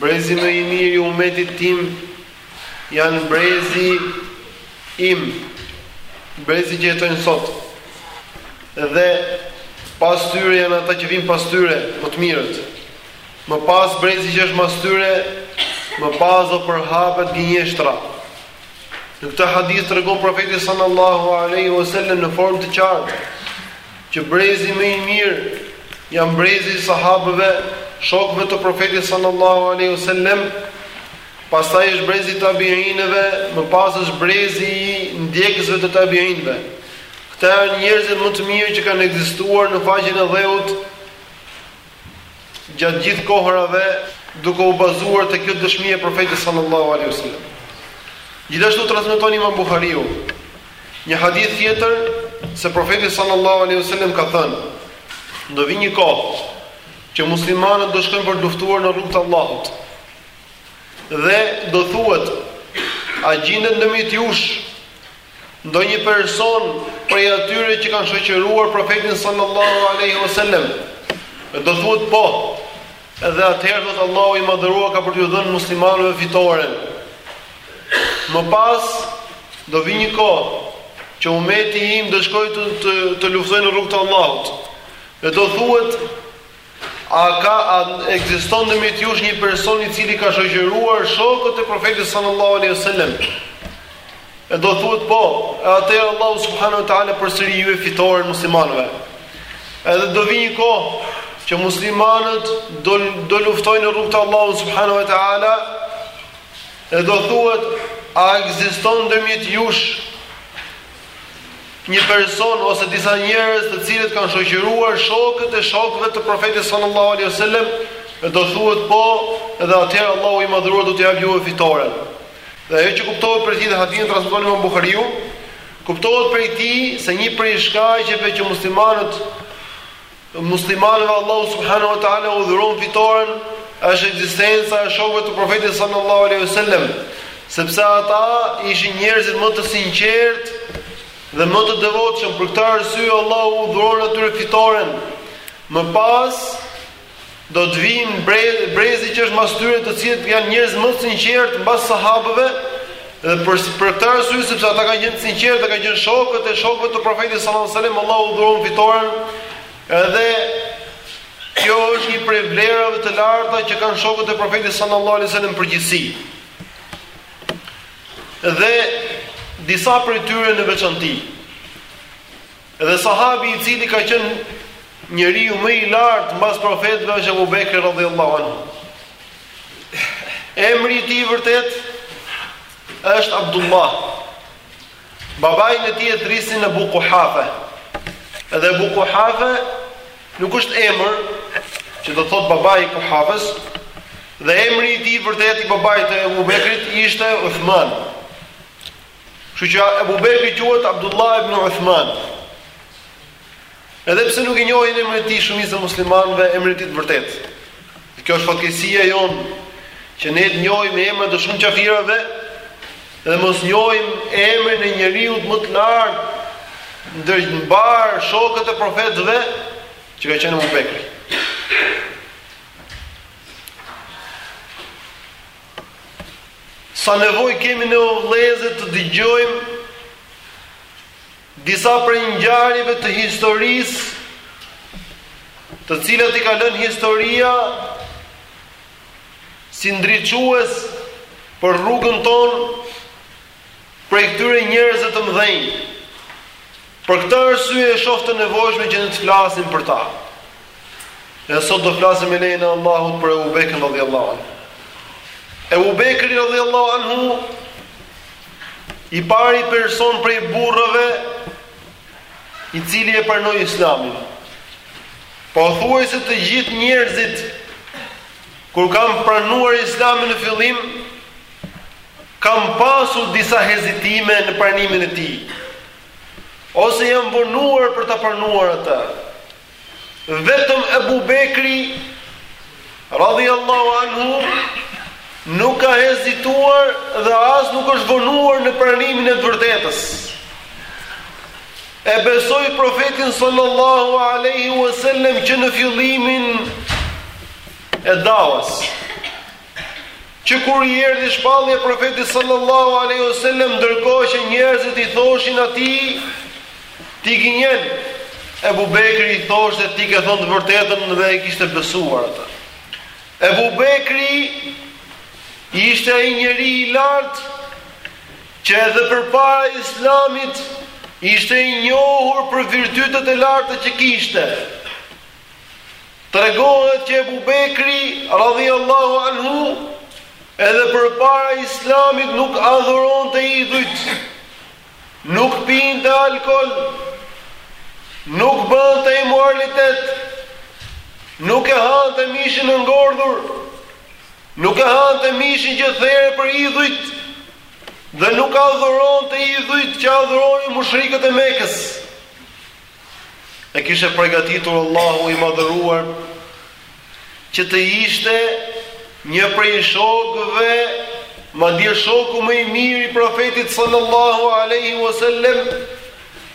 Brezi më i mirë i umetit tim janë brezi im, brezi që jetojnë sot. Dhe pas tyre janë ata që vijnë pas tyre, më të mirët. Më pas brezi që është mas tyre, më pas do përhapet gënjeshtra. Në këtë hadith tregon profeti sallallahu alaihi wasallam në formë të qartë Që brezi më i mirë janë brezi i sahabëve, shokëve të Profetit sallallahu alaihi wasallam, pastaj është brezi i tabiinëve, më pas është brezi i ndjekësve të tabiinëve. Këta janë njerëzit më të mirë që kanë ekzistuar në faqen e dheut. gjatë gjithë kohërave duke u bazuar te kjo dëshmi e profetit sallallahu alaihi wasallam. Gjithashtu transmeton Imam Buhariu një hadith tjetër se profeti sallallahu alaihi wasallam ka thënë: "Do vi një kohë që muslimanët do shkojnë për të luftuar në rrugt të Allahut." Dhe do thuhet: "A gjindet ndërmjet jush Ndonjë person prej atyre që kanë shoqëruar Profetin sallallahu alaihi wasallam do thuhet po. Edhe atëherë thotë Allahu i madhëruar ka për t'ju dhënë muslimanëve fitoren. Më pas do vi një kohë që umeti im do shkojë të të, të luftojë në rrugt të Allahut. Dhe do thuhet A ka, a ekziston ndërmjet jush një person i cili ka shoqëruar shokët e Profetit sallallahu alaihi wasallam? E do thuhet po, e atëherë Allahu subhanahu wa taala përsëri ju jep fitoren muslimanëve. Edhe do vi një kohë që muslimanët do do luftojnë në rrugt të Allahut subhanahu wa taala. E do thuhet a ekziston ndërmjet jush një person ose disa njerëz të cilët kanë shoqëruar shokët e shokëve të profetit sallallahu alaihi wasallam e do thuhet po dhe atëherë Allahu i madhruar do të japë juve fitoren dhe ajo që kuptohet prej këtij hadithi transmeton Imam Buhariu kuptohet prej tij se një prej shkaqeve që muslimanët Muslimanëve Allahu subhanahu wa taala u dhuron fitoren është ekzistenca e shokëve të Profetit sallallahu alaihi wasallam, sepse ata ishin njerëzit më të sinqertë dhe më të devotshëm. Për këtë arsye Allahu u dhuron atyre fitoren. Më pas Do të vijnë brezi që është mbas tyre, të cilët janë njerëz më të sinqertë mbas sahabëve, dhe për për këtë arsye sepse ata kanë qenë të sinqertë dhe kanë qenë shokët e shokëve të profetit sallallahu alajhi wasallam, Allahu u dhuron fitoren. Edhe kjo është një prej vlerave të larta që kanë shokët e profetit sallallahu alajhi wasallam në përgjithësi. Dhe disa prej tyre në veçanti. Dhe sahabi i cili ka qenë njeriu më i lartë mbas profetëve është Abu Bekri radhiyallahu anhu. Emri i tij i vërtetë është Abdullah. Babain e tij e thërrisnin Abu Kuhafe. Edhe Abu Kuhafe nuk është emër që do thotë babai i Kuhafes, dhe emri i tij i vërtetë i babait të Abu Bekrit ishte Uthman. Kështu që Abu Bekri quhet Abdullah ibn Uthman. Edhe pse nuk e njohin emrin e tij shumica e muslimanëve, emrin e tij të vërtetë. Kjo është fatkeqësia jonë që ne të njohim emrat e shumë kafirëve dhe mos njohim emrin e njeriut më të lartë ndër mbarë shokët e profetëve që ka qenë Abu Bekri. Sa nevojë kemi ne o vëllezër të dëgjojmë disa prej ngjarjeve të historisë, të cilat i ka lënë historia si ndriçues për rrugën tonë prej këtyre njerëzve të mëdhenj. Për këtë arsye e shoh të nevojshme që ne të flasim për ta. Dhe sot do flasim me lejen e Allahut për Abu Bekrin radhiyallahu anhu. Abu Bekri radhiyallahu anhu i pari person prej burrave i cili e pranoi Islamin. Pothuajse të gjithë njerëzit kur kanë pranuar Islamin në fillim Kanë pasur disa hezitime në pranimin e tij, ose janë vonuar për ta pranuar atë. Vetëm Ebu Bekri, radhiyallahu anhu, nuk ka hezituar dhe as nuk është vonuar në pranimin e të vërtetës. E besoi profetin sallallahu alaihi wasallam që në fillimin e dawës. Që kur i erdhi shpallja Profetit sallallahu alaihi wasallam, ndërkohë që njerëzit i thoshin atij, ti gënjen. Ebu Bekri i thoshte ti ke thënë të vërtetën dhe e kishte besuar atë. Ebu Bekri ishte ai njeri i lartë që edhe përpara islamit ishte i njohur për virtytet e larta që kishte. Tregohet që Ebu Bekri, radhiyallahu anhu, edhe përpara Islamit nuk adhuronte idhujt, nuk pinte alkool, nuk bënte imoralitet, nuk e hante mishin e ngordhur, nuk e hante mishin që therej për idhujt, dhe nuk adhuronte idhujt që adhuronin mushrikët e Mekës. E kishte përgatitur Allahu i Madhëruar që të ishte një prej shokëve, madje shoku më i mirë i Profetit sallallahu alaihi wasallam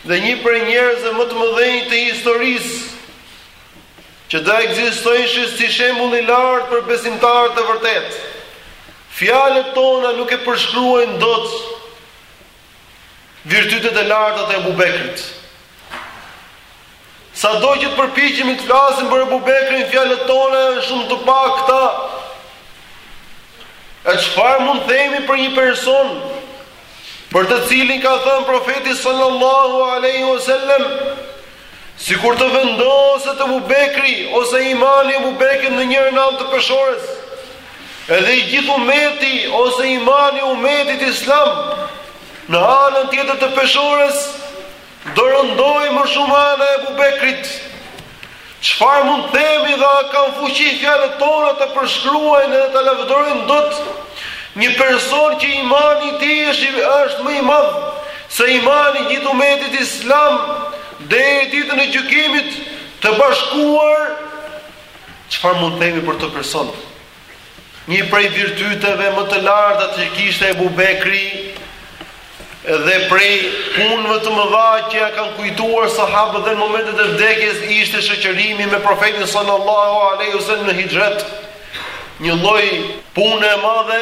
dhe një prej njerëzve më të mëdhenj të historisë që do ekzistojnë si shembull i lartë për besimtarët e vërtetë. Fjalët tona nuk e përshkruajnë dot virtytet e larta të Ebu Bekrit. Sado që të përpijqemi të flasim për Ebu Bekrin, fjalët tona janë shumë të pakta. E çfarë mund themi për një person, për të cilin ka thënë profeti sallallahu aleyhi wa sallem, Sikur të vendoset Abu Bekri ose imani i Abu Bekrit në njërën anë të peshores, edhe i gjithë umeti ose imani i umetit islam në anën tjetër të peshores, do rëndojë më shumë ana e Abu Bekrit. Çfarë mund të themi dhe a kanë fuqi fjalët tona ta përshkruajnë dhe ta lavdërojnë dot një person që imani i tij është, është më i madh, Se imani i gjithë umetit islam deri ditën e gjykimit të bashkuar çfarë mund të themi për këtë person? Një prej virtyteve më të larta që kishte Ebu Bekri dhe prej punëve të mëdha që ia kanë kujtuar sahabët dhe në momentet e vdekjes ishte shoqërimi me profetin sallallahu alaihi wasallam në hixhret. Një lloj pune e madhe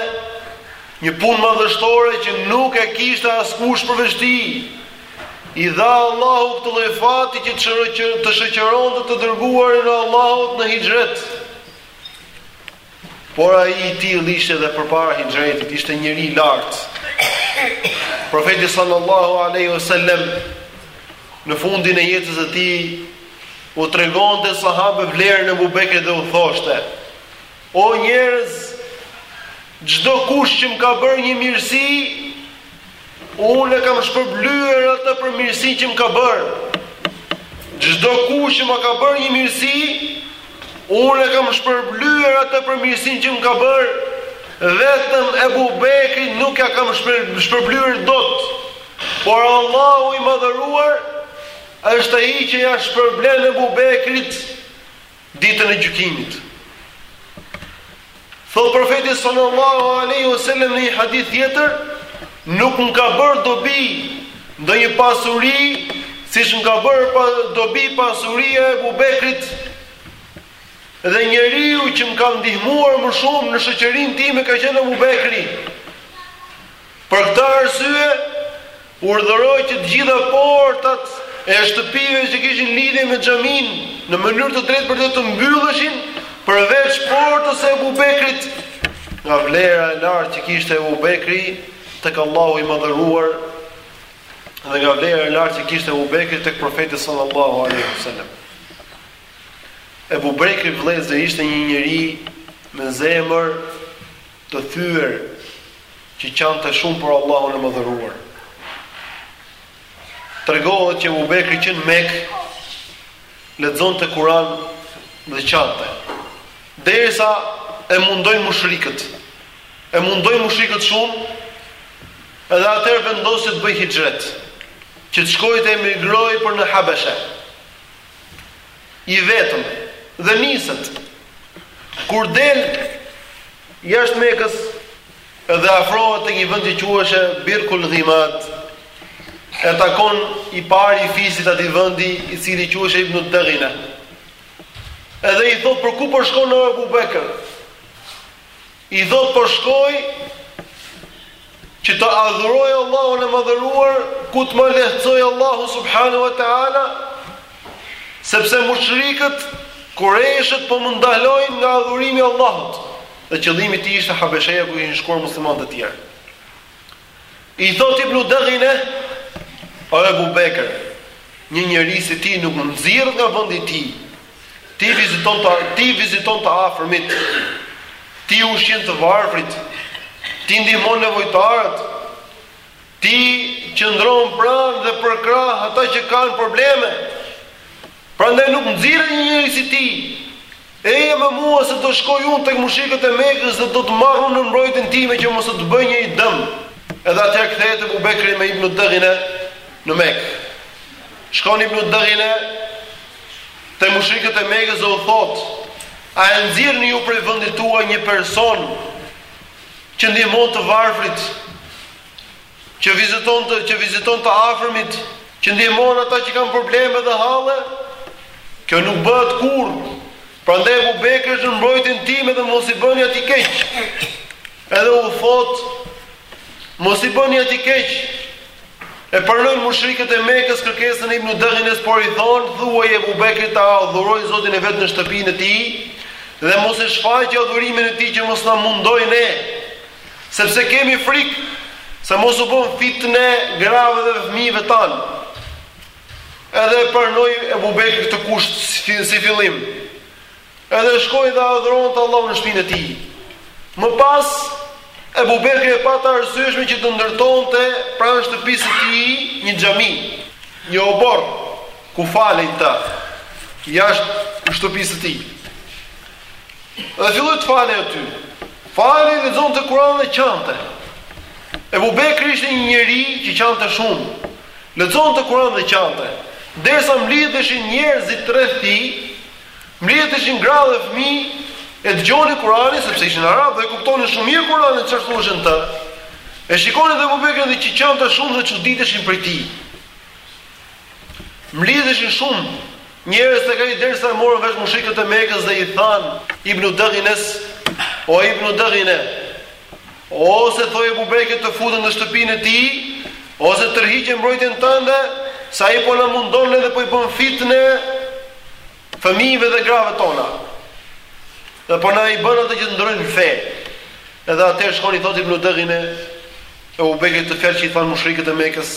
Një punë madhështore që nuk e kishte askush përveç tij. I dha Allahu këtë lloj fati që të shoqëronte të dërguarin e Allahut në hixhret. Por ai i tillë ishte edhe përpara hixhretit, ishte njeri i lartë. Profeti sallallahu alaihi wasallam në fundin e jetës së tij u tregonte sahabëve vlerën e Abu Bekrit dhe u thoshte: O njerëz, çdo kush që më ka bërë një mirësi, unë e kam shpërblyer atë për mirësinë që më ka bërë. Çdo kush që më ka bërë një mirësi, unë e kam shpërblyer atë për mirësinë që më ka bërë. Vetëm Ebu Bekrit nuk ja kam shpërblyer dot. Por Allahu i madhëruar është ai që ja shpërblen Ebu Bekrit Ditën e Gjykimit. Thot profeti sallallahu alaihi wasallam në një hadith tjetër, nuk më ka bërë dobi ndonjë pasuri siç më ka bërë pa, dobi pasuria e Abu Bekrit dhe njeriu që më ka ndihmuar më shumë në shoqërinë time ka qenë Abu Bekri. Për këtë arsye, urdhëroi që të gjitha portat e shtëpive që kishin lidhje me xhaminë në mënyrë të drejtpërdrejtë të mbylleshin, përveç portës së Ebu Bekrit, nga vlera e lartë që kishte Ebu Bekri tek Allahu i madhëruar dhe nga vlera e lartë që kishte Ebu Bekri tek profeti sallallahu alaihi wasallam. Ebu Bekri vëllezër ishte një njeri me zemër Të thyer që qante shumë për Allahun e Madhëruar. Tregohet që Abu Bekri që në Mekë lexonte Kur'an dhe qante. Derisa e mundojnë mushrikët. E mundojnë mushrikët shumë. Edhe atëherë vendosi të bëjë hixhret, që të shkojë të emigrojë për në Habeshe. I vetëm. Dhe niset. Kur del jashtë Mekës dhe afrohet tek një vend që quheshe Birkul Ghimad, e takon i pari i fisit të atij vendi, i cili quheshe Ibnu Daghine. Edhe i thotë për ku po shkon o Abu Bekr? I thot po shkoj që të adhuroj Allahun e madhëruar, ku të ma lehtësojë Allahu subhanahu wa ta'ala, sepse mushrikët, kurejshët po më ndalojnë nga adhurimi i Allahut, dhe qëllimi i tij ishte habesheja ku ishin shkuar muslimanët e tjerë. I thotë Ibnu Daghine, O Ebu Bekër, një njeri si ti nuk nxirret nga vendi i tij. Ti viziton të ti viziton të afërmit. Ti ushqen të varfrit. Ti ndihmon nevojtarët. Ti qëndron pranë dhe përkrah ata që kanë probleme. Prandaj nuk nxirret një njeri si ti, eja me mua se do shkoj unë tek mushrikët e Mekës dhe do të të marr unë në mbrojtjen time që mos të të bëj njeri dëm. Edhe atëherë kthehet Ebu Bekri me Ibn Dëghine në Mekë. Shkon Ibn Dëghine te mushrikët e Mekës dhe u thotë: A e nxirrni ju prej vendit tuaj një person që ndihmon të varfrit? që viziton të që viziton të afërmit, që ndihmon ata që kanë probleme dhe halle, kjo nuk bëhet kurrë. Prandaj Ebu Bekri është në mbrojtjen time dhe mos i bëni atij keq. Edhe u thot mos i bëni atij keq. E pranojnë mushrikët e Mekës kërkesën e Ibn Dëghinës, por i thon, thuaji Ebu Bekrit ta adhurojë Zotin e vet në shtëpinë e tij dhe mos e shfaqë adhurimin e tij që mos na mundojë ne. Sepse kemi frikë se mos u bën fitne grave dhe fëmijëve tanë. Edhe e pranoi Ebu Bekri këtë kusht si fillim. Edhe shkoi dhe adhuronte Allahun në shtëpinë e tij. Më pas Ebu Bekri e pa të arsyeshme që të ndërtonte pranë shtëpisë së tij një xhami, një oborr ku falej jashta shtëpisë së tij. Dhe filloi të falej aty. Falej, lexonte Kuran dhe qante. Ebu Bekri ishte një njeri që qante shumë. Lexonte Kuran dhe qante. Derisa mblidheshin njerëzit rreth tij, mblidheshin gra dhe fmij, e dëgjonin Kuranin, sepse ishin arabë dhe e kuptonin shumë mirë Kuranin ç'është ai, ç'ishte. E shikonin dhe Ebu Bekrin që qante shumë dhe çuditeshin prej tij. Mblidheshin shumë njerëz tek ai derisa e morën vesh mushrikët e Mekës dhe i thanë Ibn Dëghines, o Ibn Dëghine, ose thuaji Ebu Bekrit të futet në shtëpinë e tij, ose tërhiqe mbrojtjen tënde, se ai po na mundon ne dhe po i bën fitne fëmijëve dhe grave tona. Dhe po na i bën ato që të ndrojnë fe. Edhe atëherë shkon i thotë Ibn Dëghine Ebu Bekrit atë fjalë që i thanë mushrikët e Mekës,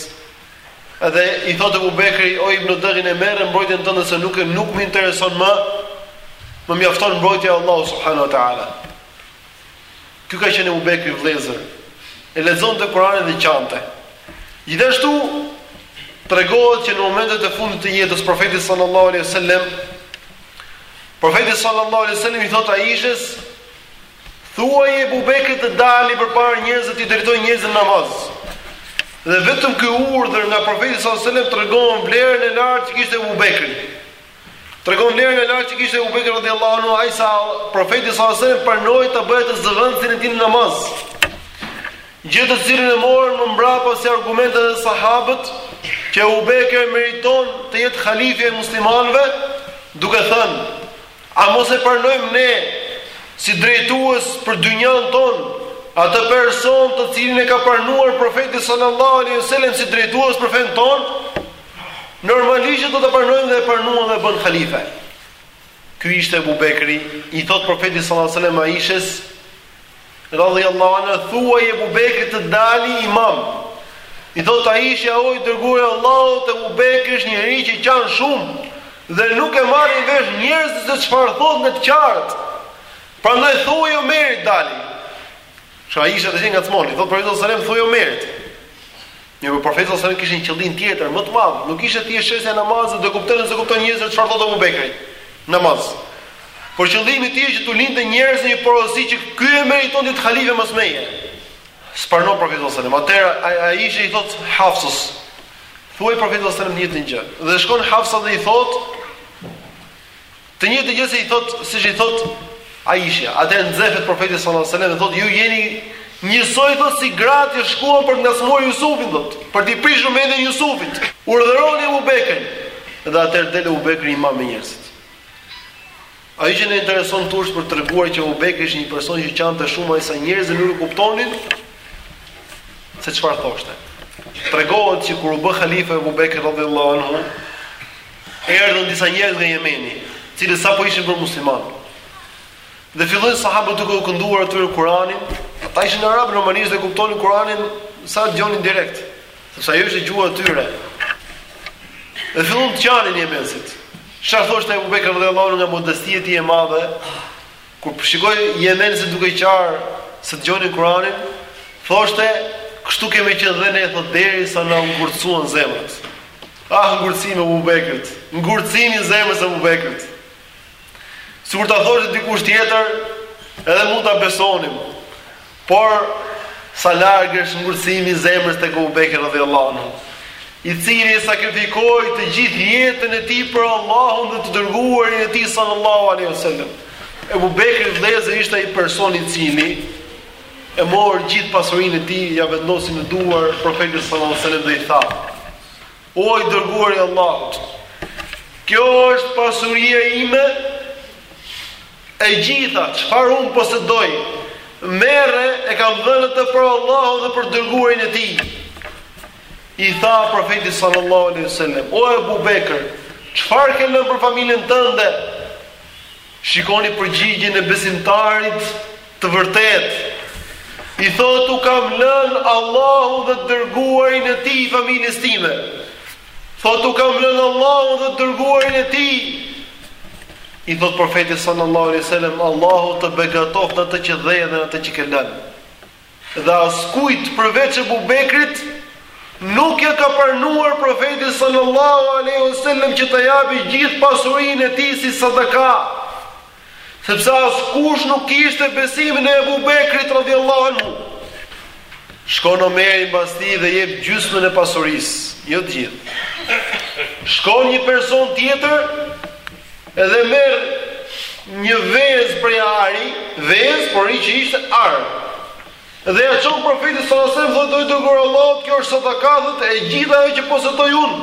Edhe i thotë Ebu Bekri, o Ibn Dëghine, merre mbrojtjen tënde se nuk nuk më intereson më. Më mjafton mbrojtja e Allahut subhanahu wa taala. Ky ka qenë Ebu Bekri vëllezër. E lexonte Kur'anin dhe qante. Gjithashtu tregohet që në momentet e fundit të jetës profetit sallallahu alaihi wasallam profeti sallallahu alaihi wasallam i thotë Aishës Thuaji Ebu Bekrit të dali përpara njerëzve t'i drejtojë njerëzit në namaz. Dhe vetëm ky urdhër nga Profeti sallallahu alajhi wasallam tregon vlerën e lartë që kishte Ebu Bekri. Tregon vlerën e lartë që kishte Ebu Bekri radhiyallahu anhu, aq sa Profeti sallallahu alajhi wasallam pranoi ta bëjë atë zëvendësin e tij në namaz. Gjë të cilën e morën më mbrapa si argumente dhe sahabët që Ebu Bekri meriton të jetë halifja e muslimanëve, duke thënë A mos e pranojmë ne si drejtues për dynjanë tonë atë person të cilin e ka pranuar profeti sallallahu alaihi wasallam si drejtues për fenë tonë normalisht do ta pranojmë dhe e pranuan dhe e bënë halife ky ishte Abu Bekri i thotë profeti sallallahu alaihi wasallam Aishës Radhiyallahu anha thuaj Ebu Bekrit të dali imam. I thotë Aisha o i dërguar i Allahut Ebu Bekri është njeri që qan shumë dhe nuk e marrin vesh njerëzit se çfarë thotë me të qarët. Prandaj thuaj Omerit të dali. Që Aisha të qenë nga cmon, i thotë profeti sallallahu alajhi wasallam thuaj Omerit. Mirëpo Profeti sallallahu alajhi wasallam kishte një qëllim tjetër, më të madh, nuk ishte thjesht çështja e namazit do e kuptojnë s'e kuptojnë njerëzit çfarë thotë Abu Bekri në namaz. Por qëllimi i tij ishte që t'u linte njerëzve një porosi që ky e meriton të jetë halife mas meje. S'pranon Profeti sallallahu alajhi wasallam. Atëherë Aishja i thotë Hafsës, thuaj Profetit sallallahu alajhi wasallam të njëjtën gjë. Dhe shkon Hafsa dhe i thotë Të njëjtën gjë si i thotë, siç i thotë Aisha. Atëherë nxehet profeti sallallahu alajhi wasallam dhe thotë ju jeni njësoj thotë si gratë që shkuan për të ngacmuar Jusufin thotë, për të prishur mendjen e Jusufit. Urdhëroni Abu Bekrin. Dhe atëherë del Abu Bekri imam me njerëzit. Ajo që na intereson tash për të treguar që Abu Bekri ishte një person që qante shumë aq sa njerëzit nuk e kuptonin se çfarë thoshte. Tregohet se kur u bë halife Abu Bekri radhiyallahu anhu, Erdhën disa njerëz nga Jemeni, të cilët sapo ishin bërë muslimanë. Dhe fillojnë sahabët duke u kënduar atyre Kur'anin. Ata ishin arabë normalisht dhe kuptonin Kur'anin sa dëgjonin direkt, sepse ajo ishte gjuha e tyre. Dhe filluan të qanin jemenasit. Çfarë thoshte Abu Bekr radhiyallahu anhu nga modestia e tij e madhe, kur shikoi jemenasit duke qarë se dëgjonin Kur'anin, thoshte, kështu kemi qenë dhe ne thotë derisa na u ngurtësuan zemrat. Ah ngurtësimi i Abu Bekrit, ngurtësimi i zemrës së Abu Bekrit. Sikur ta thoshte dikush tjetër, edhe mund ta besonim. Por sa larg është ngurtësimi i zemrës tek Abu Bekri radhiyallahu anhu i cili e sakrifikoi të gjithë jetën e tij për Allahun dhe të dërguarin e tij sallallahu alaihi wasallam. Ebu Bekri vëllezër ishte ai person i cili e mori gjithë pasurinë e tij, ia vendosi në duar profetit sallallahu alaihi wasallam dhe i tha: O i dërguari i Allahut, kjo është pasuria ime e gjitha, çfarë un posedoj, merre e kam dhënë atë për Allahun dhe për dërguarin e tij. I tha profeti sallallahu alaihi wasallam, o Abu Bekr, çfarë ke lënë për familjen tënde? Shikoni përgjigjen e besimtarit të vërtetë. I thotë u kam lënë Allahun dhe të dërguarin e tij familjes time. Thotë u kam lënë Allahun dhe të dërguarin e tij. I thotë profeti sallallahu alaihi wasallam Allahu të begatoftë atë që dhe dhe atë që ke lënë. Dhe askujt përveç Ebu Bekrit nuk ia ka pranuar Profeti sallallahu alaihi wasallam që ta japë gjithë pasurinë e tij si sadaka, sepse askush nuk kishte besimin e Ebu Bekrit radhiyallahu anhu. Shkon Omeri mbas tij dhe jep gjysmën e pasurisë, jo të gjithë. Shkon një person tjetër Dhe merr një vezë prej ari, vezë prej ari, që ishte ar. Dhe ia çon Profetit sallallahu alajhi wasallam, thotë, O i dërguari i Allahut, kjo është sadaka, thotë, e gjithë ajo që posedoj unë.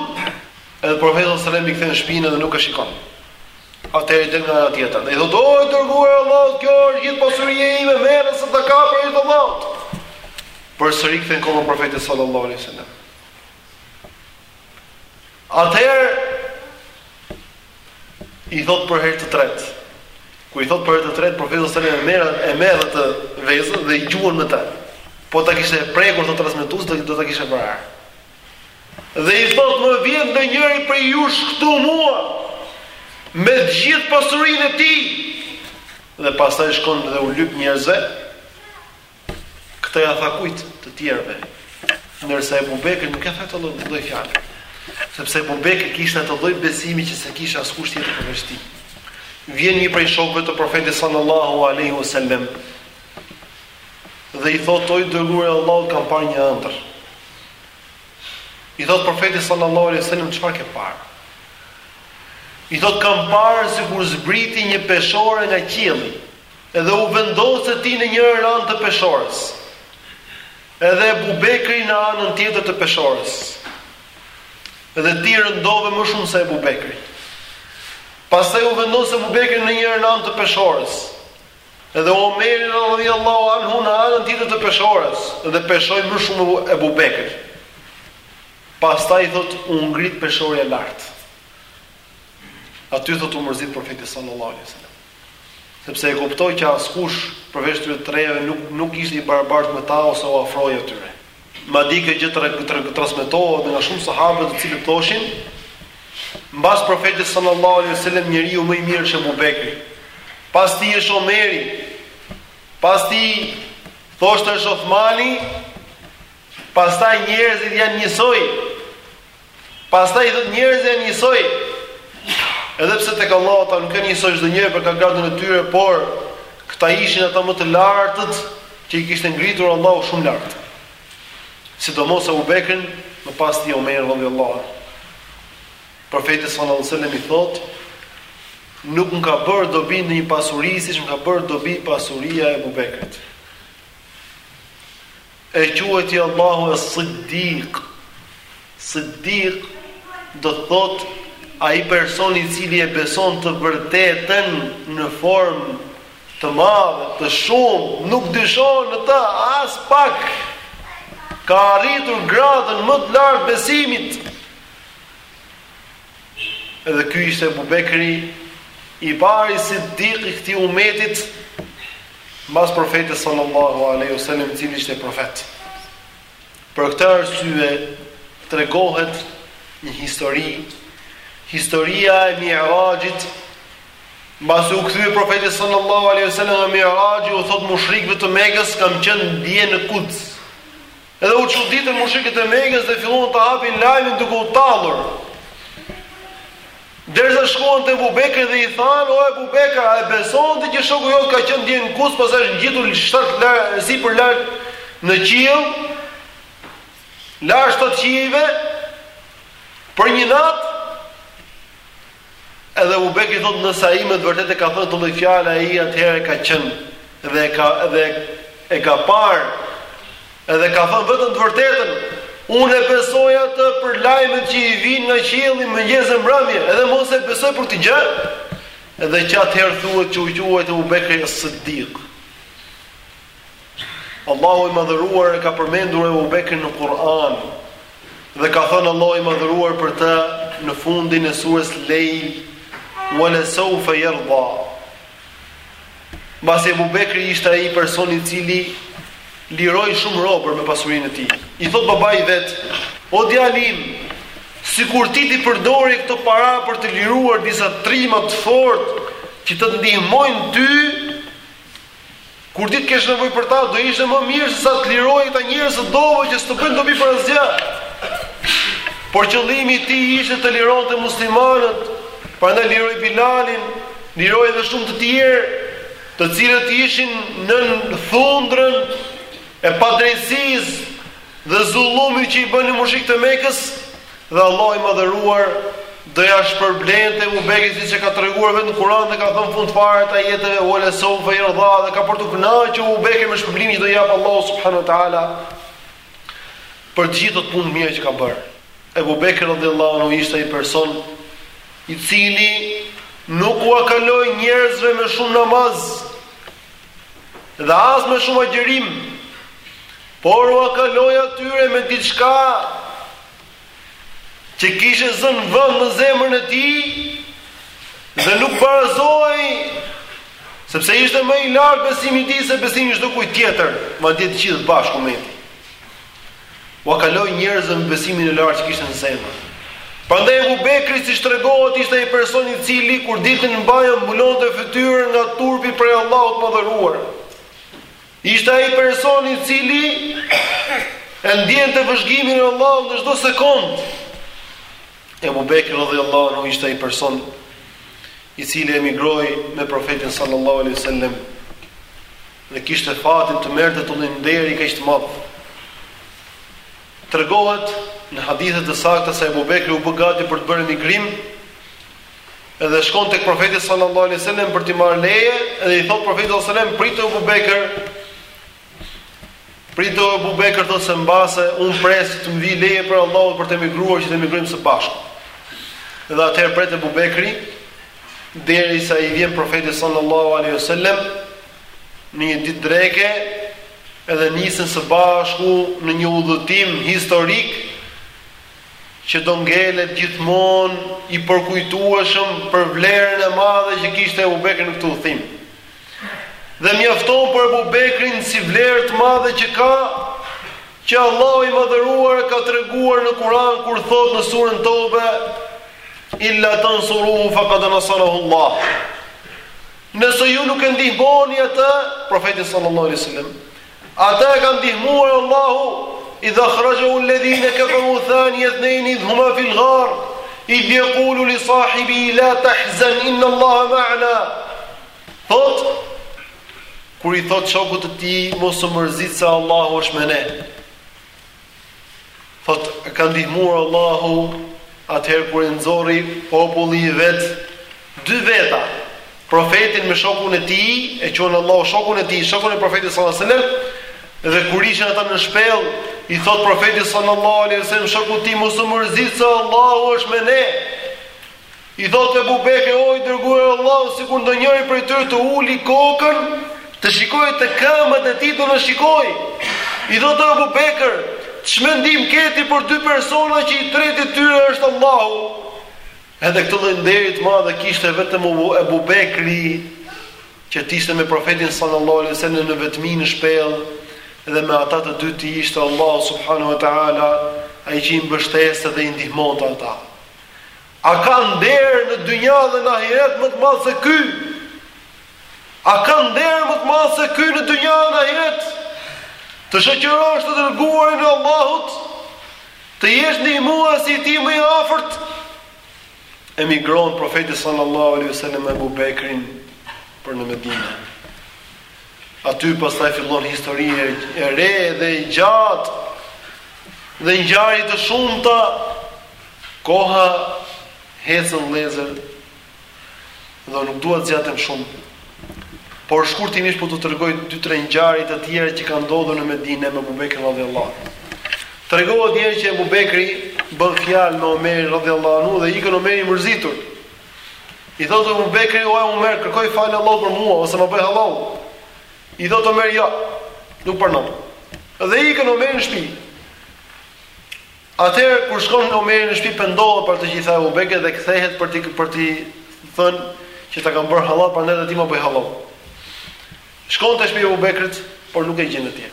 Edhe Profeti sallallahu alajhi wasallam i kthen shpinën dhe nuk e shikon. Atëherë i del nga ana tjetër. Dhe i thotë, O i dërguari i Allahut, kjo është gjithë pasuria ime, merre sadaka për hir të Allahut. Përsëri kthen kokën Profeti sallallahu alajhi wasallam. Atëherë i thotë për herë të tretë. Kur i thotë për herë të tretë profeti sallallahu alajhi wasallam e merr atë vezën dhe i gjuan me të. Po ta kishte prekur thotë transmetuesi do ta kishte vrarë. Dhe i thotë më vjen ndonjëri prej jush këtu mua me gjithë pasurinë e tij. Dhe pastaj shkon dhe u lyp njerëzve Këtë ja tha kujt të tjerëve, ndërsa Ebu Bekrit nuk ia tha atë lloj fjalë. Sepse Ebu Bekri kishte atë lloj besimi që s'e kishte askush tjetër përveç tij. Vjen një prej shokëve të Profetit sallallahu alaihi wasallam dhe i thotë o i dërguari i Allahut kam parë një ëndër. I thotë Profeti sallallahu alaihi wasallam çfarë ke parë? I thotë kam parë sikur zbriti një peshore nga qielli. Edhe u vendose ti në njërën anë të peshores, edhe Ebu Bekri në anën tjetër të peshores. Edhe ti rëndove më shumë se Ebu Bekri. Pastaj u vendos Ebu Bekri në njërën anë të peshores, edhe Omeri rëdhi Allahu anhu në anën tjetër të peshores, edhe peshoi më shumë Ebu Bekri. Pastaj, thot, u ngrit peshorja lart. Aty, thot, u mërzit profeti sallallahu alaihi wasallam. sepse e kuptoi që askush, përveç tyre të treve, nuk, nuk ishte i barabartë me ta ose u afroi atyre. Madje kjo gjë treg, treg, transmetohet dhe nga shumë sahabë të cilët thoshin, mbas profetit sallallahu alaihi wasallam njeriu më i mirë ishte Abu Bekri. Pas tij është Omeri. Pas tij thoshte është Osmani. Pastaj njerëzit janë njësoj. Pastaj tha njerëzit janë njësoj. Edhe pse tek Allahu ata nuk janë njësoj çdo njeri po ka gradën e tyre, por këta ishin ata më të lartët që i kishte ngritur Allahu shumë lart. Sidomos Abu Bekrin, më pas tij Omer radhiyallahu anhu. Profeti sallallahu alaihi wasallam i thotë nuk më ka bërë dobi ndonjë pasuri siç më ka bërë dobi pasuria e Abu Bekrit. E quajti Allahu Es-Siddiq. Siddiq do të thotë ai person i cili e beson të vërtetën në formë të madhe, tepër shumë, nuk dyshon në të aspak. Ka arritur gradën më të lartë të besimit. Edhe ky ishte Abu Bekri, i pari Siddiq i këtij umetit, mbas profetit sallallahu alaihi wasallam, i cili ishte profet. Për këtë arsye tregohet një histori, historia e Miraxhit, mbasi u kthye profeti sallallahu alaihi wasallam nga Miraxhi, u thotë mushrikëve të Mekës, kam qenë dje në Kuds. Edhe u çuditën mushrikët e Mekës dhe filluan ta hapin lajmin duke u tallur. Derisa shkuan te Abu Bekri dhe i thanë, "O Abu Bekr, a e beson ti që shoku jot ka qenë dje në Kuds, pastaj është ngjitur shtatë sipër lart në qiell, lart shtatë qiejve për një natë?" Edhe Abu Bekri thotë nëse ai me të vërtetë e ka thënë këto lloj fjalë ai atëherë ka qenë dhe ka dhe e ka parë edhe ka thënë vetëm të vërtetën. Unë e besoj atë për lajmet që i vijnë nga qielli mëngjes e mbrëmje, edhe mos e besoj për këtë gjë. Edhe që atëherë thuhet që u quajt Abu Bekri as-Siddiq. Allahu i Madhëruar e ka përmendur Abu Bekrin në Kur'an dhe ka thënë Allahu i Madhëruar për të në fundin e surës Lejl wa lasawfa jerda mbasi Abu Bekri ishte ai personi i cili liroi shumë robër me pasurinë e tij I thotë babai i vet O djali im sikur ti t'i përdorje këto para për të liruar disa trima të fortë që të ndihmojnë ty Kur ti të kesh nevojë për ta, do ishte më mirë se sa të liroje këta njerëz të dobët që s'të bëjnë dobi për asgjë. Por qëllimi i tij ishte të lironte muslimanët, prandaj liroi Bilalin, liroi edhe shumë të tjerë, të cilët ishin nën thundrën e padrejtësisë dhe zullumit që i bënin mushrikët e Mekës, Dhe Allahu i Madhëruar do ja shpërblente Ebu Bekrit siç e ka treguar vetë në Kur'an dhe ka thënë në fund fare të ajeteve wala sawfa yarda dhe ka për t'u kënaqur Ebu Bekri me shpërblimin që do i japë Allahu subhanahu wa taala për të gjithë ato punë të mira që ka bërë. Ebu Bekri radhiyallahu anhu ishte ai person i cili nuk ua kaloi njerëzve me shumë namaz Dhe as me shumë agjërim, por ua kaloi atyre me diçka që kishte zënë vend në zemrën e tij dhe nuk barazohej sepse ishte më i lartë besimi i tij se besimi i çdo kujt tjetër, madje të gjithë bashkë ummeti. Ua kaloi njerëzve me besimin e lartë që kishte në zemër. Prandaj Abu Bekri siç tregohet ishte ai person i cili kur dilte në banjë mbulonte fytyrën nga turpi prej Allahut të madhëruar. Ishte ai person i cili e ndjente vëzhgimin e Allahut në çdo sekond. Abu Bekri radhiyallahu anhu ishte ai person i cili emigroi me profetin sallallahu alaihi wasallam dhe kishte fatin të merrte këtë lloj nderi kaq të madh. Tregohet në hadithe të sakta se Abu Bekri u bë gati për të bërë emigrim, edhe shkon tek profeti sallallahu alaihi wasallam për t'i marrë leje, edhe i thotë profeti sallallahu alaihi wasallam, "Prit o Abu Bekër, Prit o Ebu Bekër thotë se mbase unë pres që të më vijë leje prej Allahut për të emigruar që të emigrojmë së bashku. Dhe atëherë pret Ebu Bekri derisa i vjen profeti sallallahu alaihi wasallam në një ditë dreke edhe nisën së bashku në një udhëtim historik që do ngelet gjithmonë i përkujtueshëm për vlerën e madhe që kishte Ebu Bekri në këtë udhëtim. dhe mjafton për Abu Bekrin si vlerë e madhe që ka, që Allahu i Madhëruar ka treguar në Kur'an kur thotë në surën Tobe, illa tansuruhu faqad nasarahu Allah. Nëse ju nuk e ndihmoni atë, profetin sallallahu alaihi wasallam, Atë e ka ndihmuar Allahu idh akhrajahu alladhina kafaru thaniya ithnayni idh huma fil ghar, idh yaqulu li sahibihi la tahzan inna Allaha ma'ana. Thotë, kur i thotë shokut të tij, mos u mërzit se Allahu është me ne. Thotë, e ka ndihmuar Allahu atëherë kur e nxorri populli i vet dy veta, profetin me shokun e tij, e quan Allahu shokun e tij, shokun e profetit sallallahu alajhi wasallam, dhe kur ishin ata në shpellë, i thotë profeti sallallahu alajhi wasallam shokut të tij mos u mërzit se Allahu është me ne. I thotë Ebu Bekri, O i dërguari i Allahut, sikur ndonjëri prej tyre të ulë kokën, të shikojë te këmbët e tij do na shikojë. I thotë O Ebu Bekër, ç'mendim ke ti për dy persona që i treti i tyre është Allahu? Edhe këtë lloj nderi të madh e kishte vetëm Ebu Bekri, që të ishte me Profetin sallallahu alaihi wasallam në vetmi në shpellë dhe me ata të dy të ishte Allahu subhanahu wa taala ai që i mbështeste dhe i ndihmonte ata. A ka nder në dynja dhe në ahiret më të madh se ky? A ka nder më të madh se ky në dynja dhe në ahiret? Të shoqërosh të dërguarin e Allahut, të jesh ndihmues i tij më i afërt. Emigron profeti sallallahu alaihi wasallam me Abu Bekrin për në Medinë. Aty pastaj fillon histori e re dhe e gjatë dhe ngjarje të shumta Koha ecën vëllezër dhe nuk dua të zgjatem shumë. Por shkurtimisht po t'u tregoj dy tre ngjarje të tjera që kanë ndodhur në Medinë me Abu Bekrin radhiyallahu anhu. Tregohet njëherë që Abu Bekri bën fjalë me Omerin radhiyallahu anhu dhe ikën Omeri i mërzitur. I thotë Abu Bekri, "O Omer, kërkoji falje Allahut për mua ose më bëj hallall." I thotë Omer, "Jo, nuk pranon." Dhe ikën Omeri në shtëpi. Atëherë kur shkon Omeri në shtëpi pendohet për të gjitha Ebu Bekrit dhe kthehet për t'i për t'i thënë që ta kam bërë hallall, prandaj dhe ti më bëj hallall. Shkon te shtëpia e Ebu Bekrit, por nuk e gjen atje.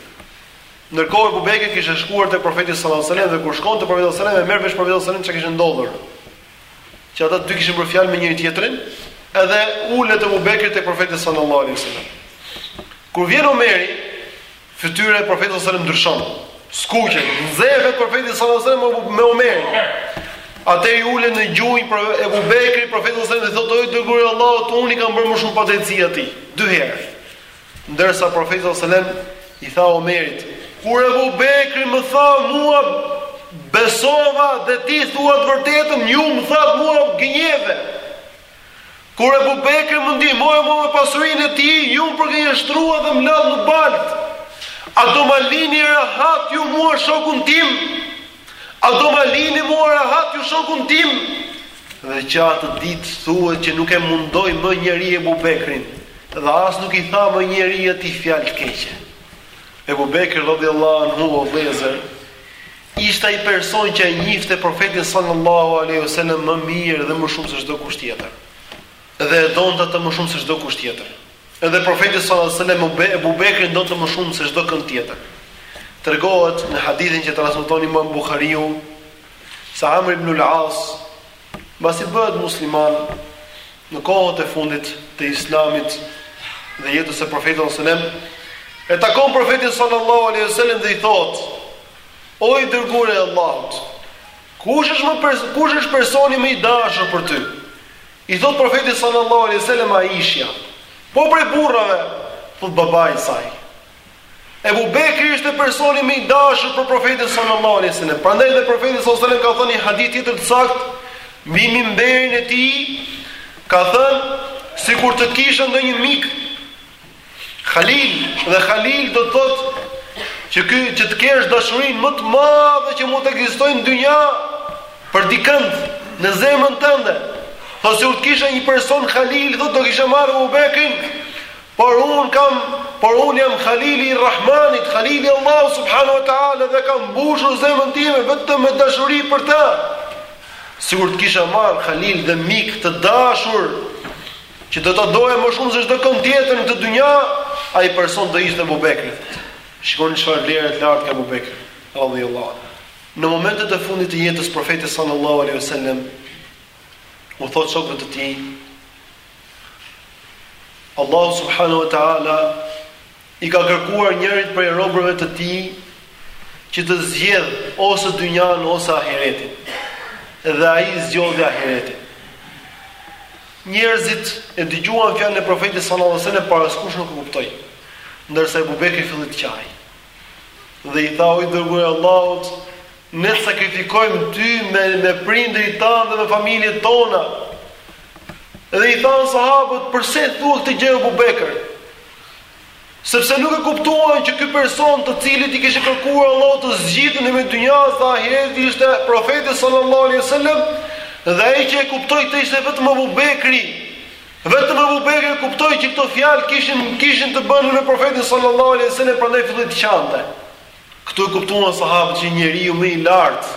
Ndërkohë Ebu Bekri kishte shkuar te profeti sallallahu alajhi wasallam dhe kur shkon te profeti sallallahu alajhi wasallam e merr vesh profeti sallallahu alajhi wasallam çka kishte ndodhur. Që ata dy kishin bërë fjalë me njëri tjetrin, edhe ulet Ebu Bekri te profeti sallallahu alajhi wasallam. Kur vjen Omeri, Fytyra e Profetit sallallahu alajhi wasallam ndryshon. Skuqet, nxehet Profeti sallallahu alajhi wasallam me Omerin. Atëherë ulet në gjunjë Ebu Bekri, te profeti sallallahu alajhi wasallam, dhe thotë, o i dërguari i Allahut, unë i kam bërë më shumë padrejtësi atij, dy herë. Ndërsa profeti sallallahu alajhi wasallam, i tha Omerit, kur Ebu Bekri më tha mua, besova dhe ti thua të vërtetën, ju më thatë mua gënjeve. Kur Ebu Bekri më ndihmoi mua me pasurinë e tij, ju më përgënjeshtruat dhe më latë në baltë. A do ma lini rehat ju mua shokun tim? A do ma lini mua rehat ju shokun tim? Dhe që atë ditë thuhet që nuk e mundoi më njeri Ebu Bekrin, dhe as nuk i tha më njeri atij fjalë të keqe. Ebu Bekri, radiallahu anhu, o vëllezër, Ishte ai person që e njihte Profetin sallallahu alaihi wasallam më mirë dhe më shumë se çdo kush tjetër. Dhe e donte atë më shumë se çdo kush tjetër. Edhe Profeti sallallahu alaihi wasallam Ebu Bekrin e donte më shumë se çdo kënd tjetër. Tregohet në hadithin që transmeton Imam Buhariu se Amr ibn al-As pasi bëhet musliman në kohët e fundit të Islamit dhe jetës së Profetit sallallahu alaihi wasallam e takon Profetin sallallahu alaihi wasallam dhe i thotë O i dërguari i Allahut, kush është më pers kush është personi më i dashur për ty? I thotë profeti sallallahu alaihi wasallam Aisha, po prej burrave, thotë babai i saj. Ebu Bekri ishte personi më i dashur për profetin sallallahu alaihi wasallam. Prandaj dhe profeti sallallahu alaihi wasallam ka thënë një hadith tjetër të saktë, mbi minberin e tij ka thënë sikur të kisha ndonjë mik Khalil, dhe Khalil do të thotë që ky që të kesh dashurinë më të madhe që mund të ekzistojë në dynja për dikënd në zemrën tënde. Tha sikur të kisha një person Khalil, thotë do kisha marrë Abu Bekrin, por unë kam, por unë jam Khalili i Rahmanit, Khalili i Allahut subhanahu wa taala dhe kam mbushur zemrën time vetëm me dashuri për të. Sikur të kisha marrë Khalil dhe mik të dashur, Që do ta doja më shumë se çdo kënd tjetër në këtë dynja, ai person do ishte Abu Bekri. Shikoni çfarë vlere të lartë ka Abu Bekri, radhiyallahu anhu. Në momentet e fundit të jetës profetit sallallahu alaihi wasallam u thotë shokëve të tij Allahu subhanahu wa taala I ka kërkuar njërit prej robërve të Tij që të zgjedhë ose dynjanë ose ahiretin. Dhe ai zgjodhi ahiretin. Njerëzit e dëgjuan fjalën e Profetit sallallahu alajhi wasallam por askush nuk e kuptoi, ndërsa Abu Bekri filloi të qajë. Dhe i tha o i dërguari i Allahut, ne të sakrifikojmë ty me me prindërit tanë dhe me familjet tona. Dhe i thanë sahabët, përse thua këtë gjë Abu Bekr? Sepse nuk e kuptuan që ky person të cilit i kishte kërkuar Allahu të zgjidhte mes dynjasë dhe ahiretit ishte profeti sallallahu alaihi wasallam dhe ai që e kuptoi këtë ishte vetëm Abu Bekri. Vetëm Abu Bekri e kuptoi që këto fjalë kishin kishin të bënin me profetin sallallahu alaihi wasallam prandaj filloi të qante. Këtu e kuptuan sahabët që njeriu më i lartë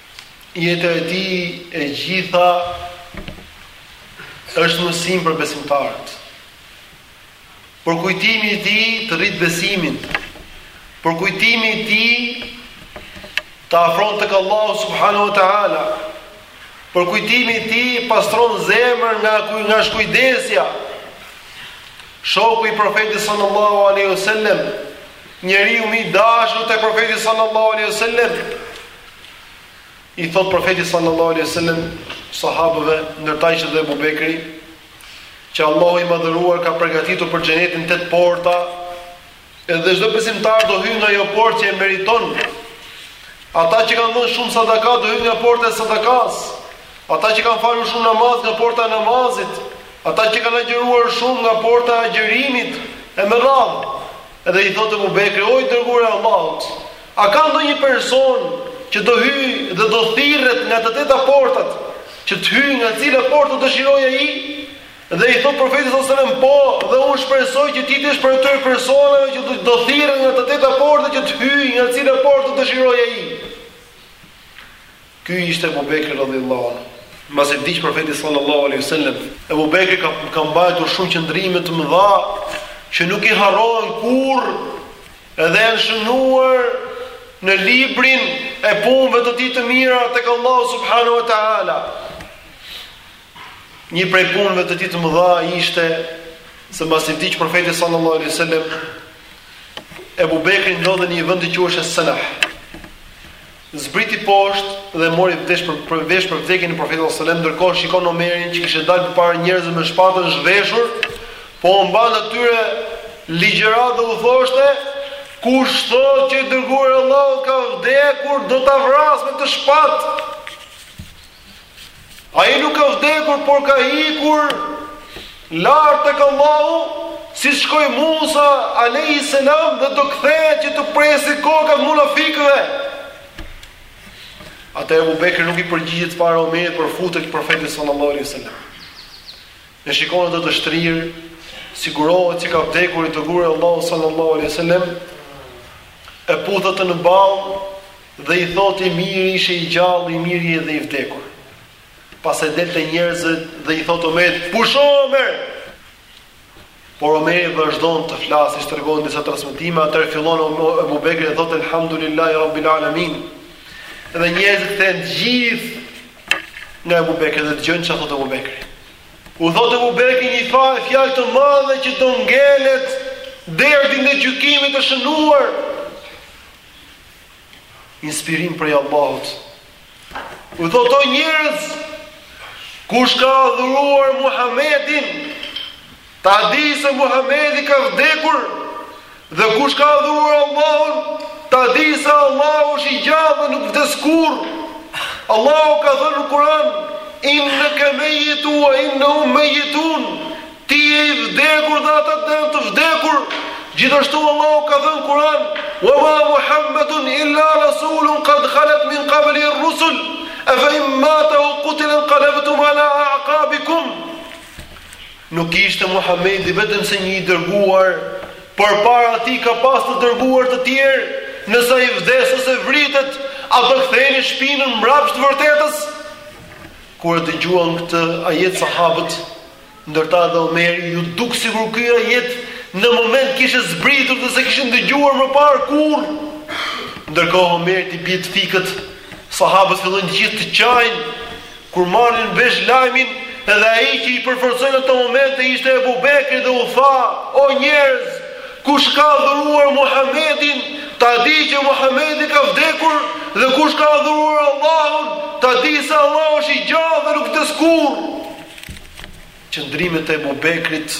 Jeta e tij e gjitha është mësim për besimtarët. Përkujtimi i tij të rrit besimin. Përkujtimi i tij të afron tek Allahu subhanahu wa taala. Përkujtimi i tij pastron zemrën nga kuj nga shkujdesja. Shoku i profetit sallallahu alaihi wasallam, njeriu më i dashur te profeti sallallahu alaihi wasallam, I thotë profeti sallallahu alaihi wasallam sahabëve ndër ta qe dhe Abu Bekri, që Allahu i madhëruar ka përgatitur për xhenetin tetë porta, edhe çdo besimtar do hyjë nga ajo portë që e meriton. Ata që kanë dhënë shumë sadaka do hyjnë nga porta e sadakasë. Ata që kanë falur shumë namaz nga porta e namazit, ata që kanë agjëruar shumë nga porta e agjërimit e me radhë. Edhe i thotë Abu Bekri, o i dërguar i Allahut, A ka ndonjë person që do hyjë dhe do thirret nga të teta portat, që të hyjë nga cila portë të dëshirojë ai? Dhe i thotë profeti sallallahu alajhi wasallam, "Po, dhe unë shpresoj që ti të jesh prej atyre personave që do thirren nga të teta portat që të hyjë nga cila portë të dëshirojë ai." Ky ishte Ebu Bekri radhijallâhu anhu. Mbasi vdiq Profeti sallallâhu alejhi ve sellem, Ebu Bekri ka ka mbajtur shumë qëndrime të mëdha që nuk i harrohen kurrë edhe janë shënuar në librin e punëve të tij të mira tek Allahu subhanahu wa taala. Një prej punëve të tij të mëdha ishte se mbasi vdiq Profeti sallallâhu alejhi ve sellem, Ebu Bekri ndodhej në një vend që quhej Sanah. Zbriti poshtë dhe mori vesh për për vesh për vdekjen e Profetit sallallahu alajhi wasallam, ndërkohë shikon Omerin që kishte dalë para njerëzve me shpatën zhveshur, po u mban atyre ligjërat dhe u thoshte, Kush thotë që i dërguari i Allahut ka vdekur, do ta vras me këtë shpatë. Ai nuk ka vdekur, por ka ikur lart tek Allahu, si shkoi Musa alayhi salam dhe do kthehet që t'u presi kokat munafikëve. Atëherë Ebu Bekri nuk i përgjigjet fare Omerit por futet te profeti sallallahu alaihi wasallam. Edhe shikon atë të shtrirë, sigurohet që ka vdekur i dërguari i Allahut sallallahu alaihi wasallam, e puth atë në ballë, Dhe i thotë i mirë ishe i gjallë, i mirë edhe i vdekur. Pastaj del te njerëzit dhe i thotë Omerit, pusho Omer! Por Omeri vazhdon të flasë, siç tregohet në disa transmetime, atëherë fillon Ebu Bekri dhe thotë Elhamdulillahi Rabbil Alamin. Dhe njerëzit kthehen gjithë nga Ebu Bekri dhe dëgjojnë ça thotë Ebu Bekri. U thotë Ebu Bekri një fa fjalë të madhe që do ngelet deri Ditën e Gjykimit të shënuar. Inspirim prej Allahut. U thotë o njerëz, kush ka adhuruar Muhamedin, ta di se Muhamedi ka vdekur dhe kush ka adhuruar Allahun, ta di se Allahu është i gjallë dhe nuk vdes kurrë. Allahu ka thënë Kur'an, "Innaka mayyitun wa innahum mayyitun." Ti je i vdekur dhe ata të jenë të vdekur. Gjithashtu Allahu ka thënë Kur'an: "Wa ma Muhammedun illa rasulun qad khalat min qablihi ar-rusul, afa in mata aw qutila inqalabtum ala a'qabikum." Nuk ishte Muhammedi vetëm se një i dërguar, por para atij ka pas të dërguar të tjerë, nëse ai vdes ose vritet, a po ktheni shpinën mbrapsht të vërtetës? Kur e dëgjuan këtë ajet sahabët, Ndër ta dhe Omeri iu duk sikur ky ajet në atë moment kishte zbritur dhe s'e kishin dëgjuar më parë kurrë. Ndërkohë Omerit i bie të fikët, sahabët fillojnë të gjithë të qajnë, kur marrin vesh lajmin, edhe ai që i përforcoi në ato momente ishte Ebu Bekri dhe u tha, O njerëz, kush ka adhuruar Muhamedin, ta di që Muhamedi ka vdekur dhe kush ka adhuruar Allahun, ta di se Allahu është i gjallë dhe nuk vdes kurrë. Qëndrimet e Ebu Bekrit,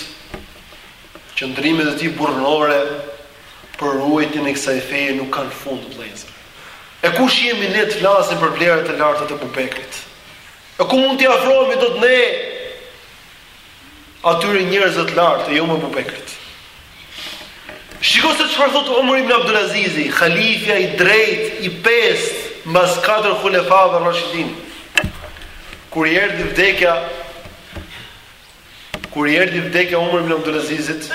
qëndrimet e tij burrnore për ruajtjen e kësaj feje nuk kanë fund vëllezër. E kush jemi ne të flasim për vlerat e larta të Ebu Bekrit? E ku mund t'i afrohemi dot ne atyre njerëzve të lartë, jo më Ebu Bekrit? Shiko se çfarë thotë Omar ibn Abdul Azizi, halifja i drejtë i pestë mbas katër hulefave rashidin. Kur i erdhi vdekja, kur i erdhi vdekja Omar ibn Abdul Azizit,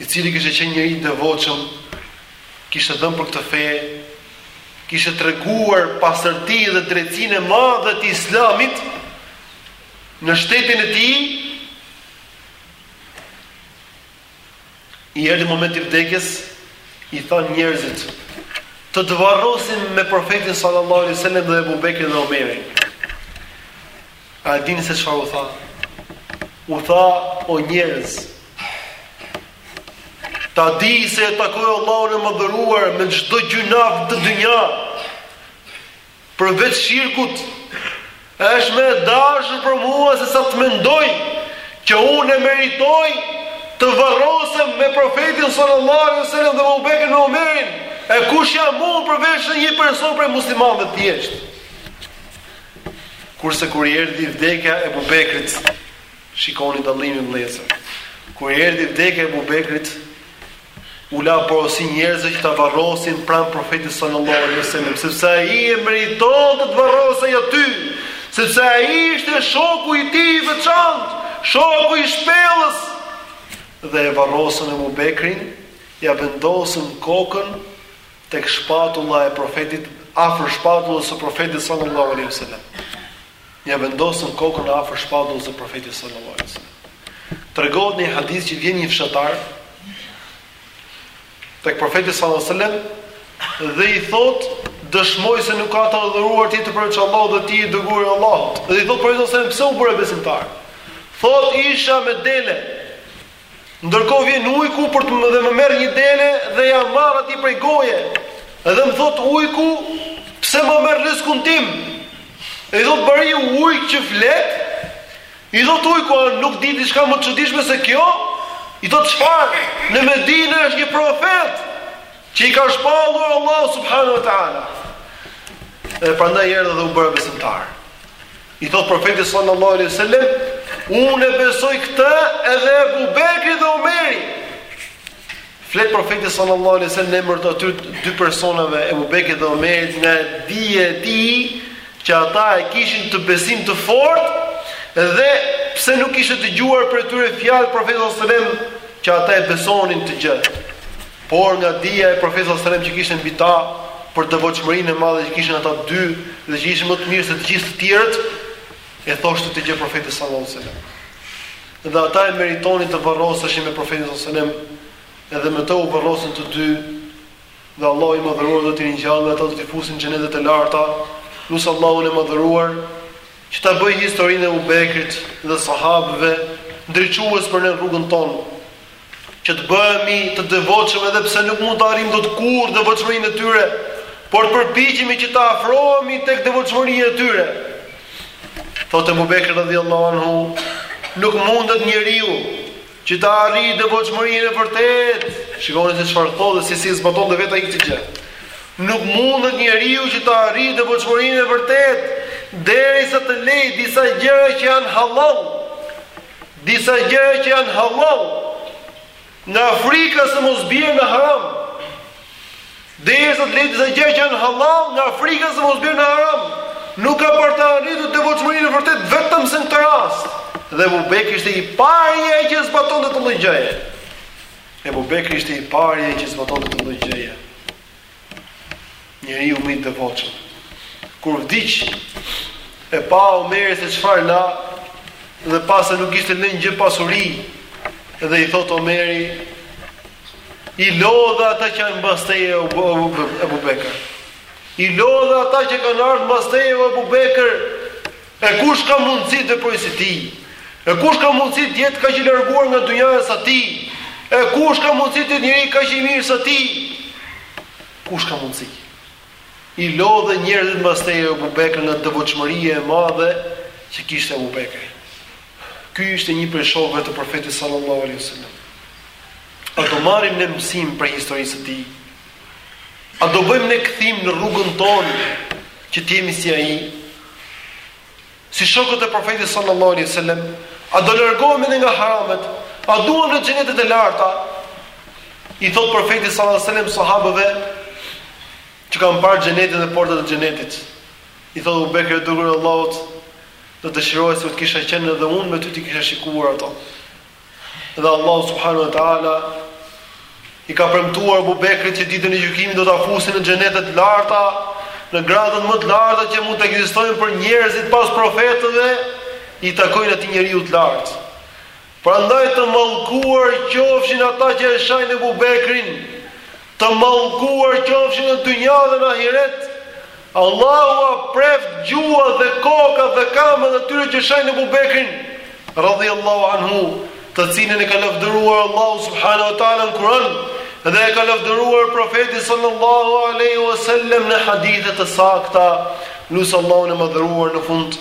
i cili kishte qenë njeri i devotshëm, kishte dhënë për këtë fe, kishte treguar pastërtinë dhe drejtësinë e madhe të Islamit në shtetin e tij, I erdhi momenti i vdekjes, i thanë njerëzit, të të varrosim me profetin sallallahu alaihi wasallam dhe Abu Bekrin dhe Omerin. A dini se çfarë u tha? U tha o njerëz, ta di se e takoj Allahun e madhëruar me çdo gjynah të dynjasë. Përveç shirkut, është më e dashur për mua se sa të mendoj që unë e meritoj të varrosem me Profetin sallallahu alaihi wasallam dhe Abu Bekrin e Omerin, e kush jam unë përveç se një person prej muslimanëve të thjeshtë. Kurse kur i erdhi vdekja Abu Bekrit, shikoni dallimin vëllezër. Kur i erdhi vdekja Abu Bekrit, u la porosi njerëzve që ta varrosin pranë Profetit sallallahu alaihi wasallam, sepse ai e meriton që të varrosej aty, sepse ai ishte shoku i tij i veçantë, shoku i shpellës. Dhe e varrosën Abu Bekrin, ja vendosën kokën tek shpatulla e Profetit, afër shpatullës së Profetit sallallahu alaihi wasallam. Ja vendosën kokën afër shpatullës së Profetit sallallahu alaihi wasallam. Tregohet në një hadith që vjen një fshatar tek Profeti sallallahu alaihi wasallam dhe i thotë dëshmoj se nuk ka të adhuruar tjetër përveç Allahut dhe ti i dërguari Allahut. Dhe i thotë profeti sallallahu alaihi wasallam pse u bëre besimtar? Thotë isha me dele. Ndërkohë vjen ujku për të më dhe më merr një dele dhe ja marr atij prej goje. Edhe më thot ujku, pse më merr rrëskun tim? I thot, bëre ujk që flet. I thot ujku, a nuk di diçka më të çuditshme se kjo. I thot çfarë? Në Medinë është një profet që e ka shpallur Allahu subhanahu wa taala. E prandaj erdha dhe u bëra besimtar. I thotë profeti sallallahu alaihi wasallam, unë e besoj këtë edhe Abu Bekri dhe Omeri. Flet profeti sallallahu alaihi wasallam në emër të atyre dy personave, Abu Bekrit dhe Omerit, nga dija e tij që ata e kishin atë besim të fortë dhe pse nuk kishte dëgjuar prej tyre fjalë profeti sallallahu alaihi wasallam që ata e besonin këtë gjë. Por nga dija e Profetit sallallahu alejhi ve sellem që kishte mbi ta, për devotshmërinë e madhe që kishin ata dy dhe që ishin më të mirë se të gjithë të tjerët, e thoshte këtë gjë Profeti sallallahu alejhi ve sellem. Dhe ata e meritonin të varroseshin me Profetin sallallahu alejhi ve sellem, edhe me të u varrosën të dy. Dhe Allahu i madhëruar do t'i ringjallë ata, do t'i fusë në xhenetet e larta. Lus Allahun e madhëruar që ta bëjë historinë e Ebu Bekrit dhe sahabëve ndriçues për ne rrugën tonë. që të bëhemi të devotshëm edhe pse nuk mund të arrijmë dot kurrë devotshmërinë e tyre, por përpiqemi që të afrohemi tek devotshmëria e tyre. Thotë Abu Bekr radhiyallahu anhu, nuk mundet njeriu që të arrijë devotshmërinë e vërtetë. Shikoni se çfarë thotë dhe se si zbatonte vetë ai këtë gjë. Nuk mundet njeriu që të arrijë devotshmërinë e vërtetë derisa të lejë disa gjëra që janë halal. Disa gjëra që janë hallall nga frika se mos bjerë në haram. Derisa të lejë disa gjëra që janë hallall nga frika se mos bjerë në haram. Nuk ka për të arritur devotshmërinë e vërtet vetëm se në këtë rast. Dhe Abu Bekri ishte i pari ai që zbatonte këtë lloj gjëje. Abu Bekri ishte i pari ai që zbatonte të lloj gjëje. Njeriu më i devotshëm. Kur vdiq e pa Omeri se çfarë la dhe pa se nuk kishte lënë gjë pasuri, dhe i thot Omeri i lodhe ata që janë mbas teje e Abu Bekr. I lodhe ata që kanë ardhur mbas teje e Abu Bekr. E kush ka mundësi të veprojë si ti? E kush ka mundësi të jetë kaq i larguar nga dynjaja sa ti? E kush ka mundësi të jetë njeri kaq i mirë sa ti? Kush ka mundësi? I lodhe njerëzit mbas teje Abu Bekr nga devotshmëria e madhe që kishte Abu Bekri. Ky ishte një prej shokëve të Profetit sallallahu alaihi wasallam. A do marrim ne mësim prej historisë së tij? A do bëjmë ne kthim në rrugën tonë që të jemi si ai? Si shokët e Profetit sallallahu alaihi wasallam, a do largohemi ne nga haramet? A duam ne xhenetet e larta? I thot Profeti sallallahu alaihi wasallam sahabëve që kam parë xhenetin dhe portat e xhenetit. I thot Abu Bekr o i dërguar i Allahut, do të dëshiroja se të kisha qenë edhe unë me ty t'i kisha shikuar ato. Dhe Allahu subhanahu wa taala i ka premtuar Abu Bekrit që ditën e gjykimit do ta fusin në xhenete të larta, në gradat më të larta që mund të ekzistojnë për njerëzit pas profetëve, i takojnë atij njeriu të lartë. Prandaj të mallkuar qofshin ata që e shajnë Abu Bekrin, të mallkuar qofshin në dynja dhe në ahiret, Allahu ua preftë gjuhët dhe kokat dhe këmbët atyre që shajnë Abu Bekrin, radhiyallahu anhu, të cilin e ka lavdëruar Allahu subhanahu wa taala në Kur'an dhe e ka lavdëruar Profeti sallallahu alaihi wasallam në hadithe të sakta, lus Allahun e madhëruar në fund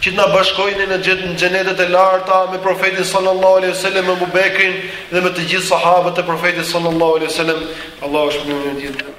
që të na bashkojë në xhenetet e larta me profetin sallallahu alaihi wasallam me Abu Bekrin dhe me të gjithë sahabët e profetit sallallahu alaihi wasallam Allahu shpëton në